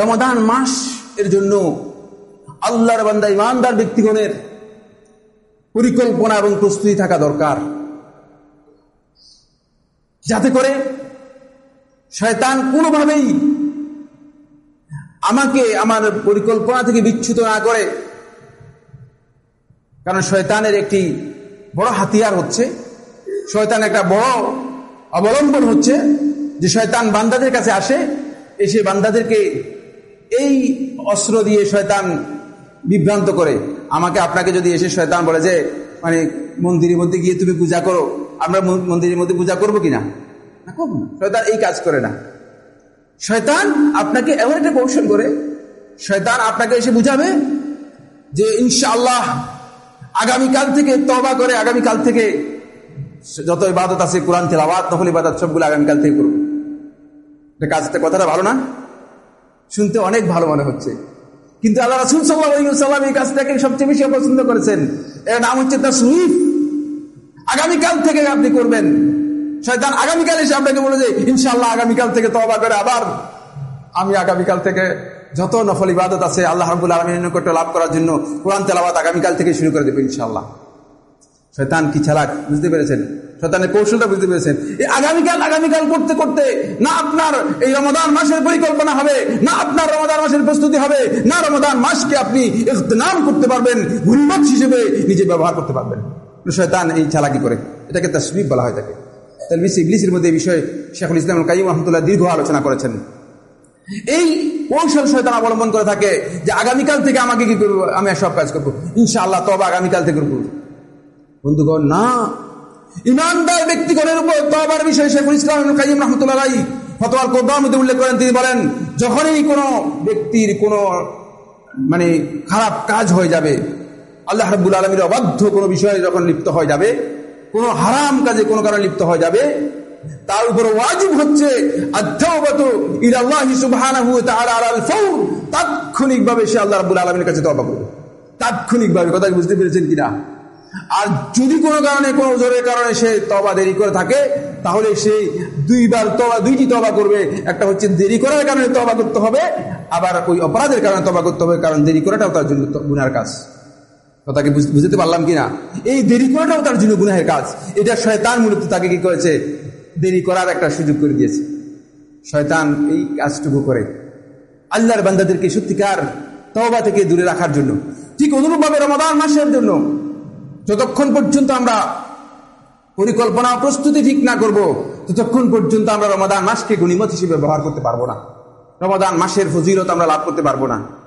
রমাদান মাস এর জন্য আল্লাহর বান্দা, ইমানদার ব্যক্তিগণের পরিকল্পনা এবং প্রস্তুতি থাকা দরকার। যাতে করে শয়তান কোনোভাবেই আমাকে, আমার পরিকল্পনা থেকে বিচ্ছুত না করে। কারণ শয়তানের একটি বড় হাতিয়ার হচ্ছে, শয়তান একটা বড় অবলম্বন হচ্ছে যে শয়তান বান্দাদের কাছে আসে, এসে বান্দাদেরকে এই অস্ত্র দিয়ে শয়তান বিভ্রান্ত করে। আমাকে আপনাকে যদি এসে শয়তান বলে যে মানে মন্দিরের মধ্যে গিয়ে তুমি পূজা করো, আমরা মন্দিরের মধ্যে পূজা করব কিনা? শয়তান এই কাজ করে না। শয়তান আপনাকে এমন একটা কৌশল করে, শয়তান আপনাকে এসে বুঝাবে যে, ইনশাআল্লাহ, আগামীকাল থেকে তবা করে, আগামীকাল থেকে যত ইবাদত আছে, কোরআন, তেলাওয়াত নকল ইবাদত সবগুলো আগামীকাল থেকে করব কাজটা কথাটা ভালো না? শুনতে অনেক ভালো মনে হচ্ছে। কিন্তু আল্লাহ রাসুল সাল্লাম এই কাজটাকে সবচেয়ে বেশি অপছন্দ করেছেন। এর নাম হচ্ছে তার সুইফ আগামীকাল থেকে আপনি করবেন, শয়তান আগামীকাল এসে আপনাকে বলে যে ইনশাল্লাহ আগামীকাল থেকে তবা করে আবার। আমি আগামীকাল থেকে যত নফল ইবাদত আছে, আল্লাহ রাবুল আলমীর লাভ করার জন্য কোরআন তেলাবাদ আগামীকাল থেকে শুরু করে দেবে ইনশাল্লাহ শয়তান কি চালাক? বুঝতে পেরেছেন? শয়তানের কৌশলটা বুঝতে পেরেছেন। এই আগামীকাল আগামীকাল করতে করতে না আপনার এই রমদান মাসের পরিকল্পনা হবে, না আপনার রমদান মাসের প্রস্তুতি হবে, না রমদান মাসকে আপনি নাম করতে পারবেন গুলবাদ হিসেবে নিজে ব্যবহার করতে পারবেন। শয়তান এই চালাকি করে। এটাকে তার সুইপ বলা হয় তাকে। তালবিস ইবলিসের মধ্যে এই বিষয়ে শেখুল ইসলাম কাইম রহমতুল্লাহ দীর্ঘ আলোচনা করেছেন। এই কৌশল শয়তান অবলম্বন করে থাকে যে আগামীকাল থেকে আমাকে কি করব? আমি সব কাজ করব। ইনশাআল্লাহ তবে আগামীকাল থেকে করব। বন্ধুগণ, না। ইমানদার ব্যক্তিগণের উপর তবার বিষয়ে শেখুল ইসলাম কাইম রহমতুল্লাহ ফতোয়ার কোদার মধ্যে উল্লেখ করেন। তিনি বলেন, যখনই কোনো ব্যক্তির কোনো মানে খারাপ কাজ হয়ে যাবে, আল্লাহ রাবুল আলমীর অবাধ্য কোনো বিষয়ে যখন লিপ্ত হয়ে যাবে, কোনো হারাম কাজে কোনো কারণে লিপ্ত হয়ে যাবে, তার উপর ওয়াজিব হচ্ছে তাৎক্ষণিকভাবে সে আল্লাহ রাবুল আলমীর কাছে তবা করবে। তাৎক্ষণিকভাবে, কথা বুঝতে পেরেছেন কিনা? আর যদি কোনো কারণে, কোনো জোরের কারণে সে তবা দেরি করে থাকে, তাহলে সে দুইবার তবা দুইটি তবা করবে। একটা হচ্ছে দেরি করার কারণে তবা করতে হবে, আবার ওই অপরাধের কারণে তবা করতে হবে, কারণ দেরি করাটাও তার জন্য গুনার কাজ। কথাকে বুঝতে পারলাম কিনা? এই দেরি করাটাও তার জন্য গুনাহের কাজ। এটা শয়তান মূলত তাকে কি করেছে? দেরি করার একটা সুযোগ করে দিয়েছে। শয়তান এই কাজটুকু করে। আল্লাহর বান্দাদেরকে সত্যিকার তবা থেকে দূরে রাখার জন্য। ঠিক অনুরূপভাবে রমাদান মাসের জন্য যতক্ষণ পর্যন্ত আমরা পরিকল্পনা, প্রস্তুতি ঠিক না করব, ততক্ষণ পর্যন্ত আমরা রমাদান মাসকে গণিমত হিসেবে ব্যবহার করতে পারব না। রমাদান মাসের ফজিলত আমরা লাভ করতে পারব না।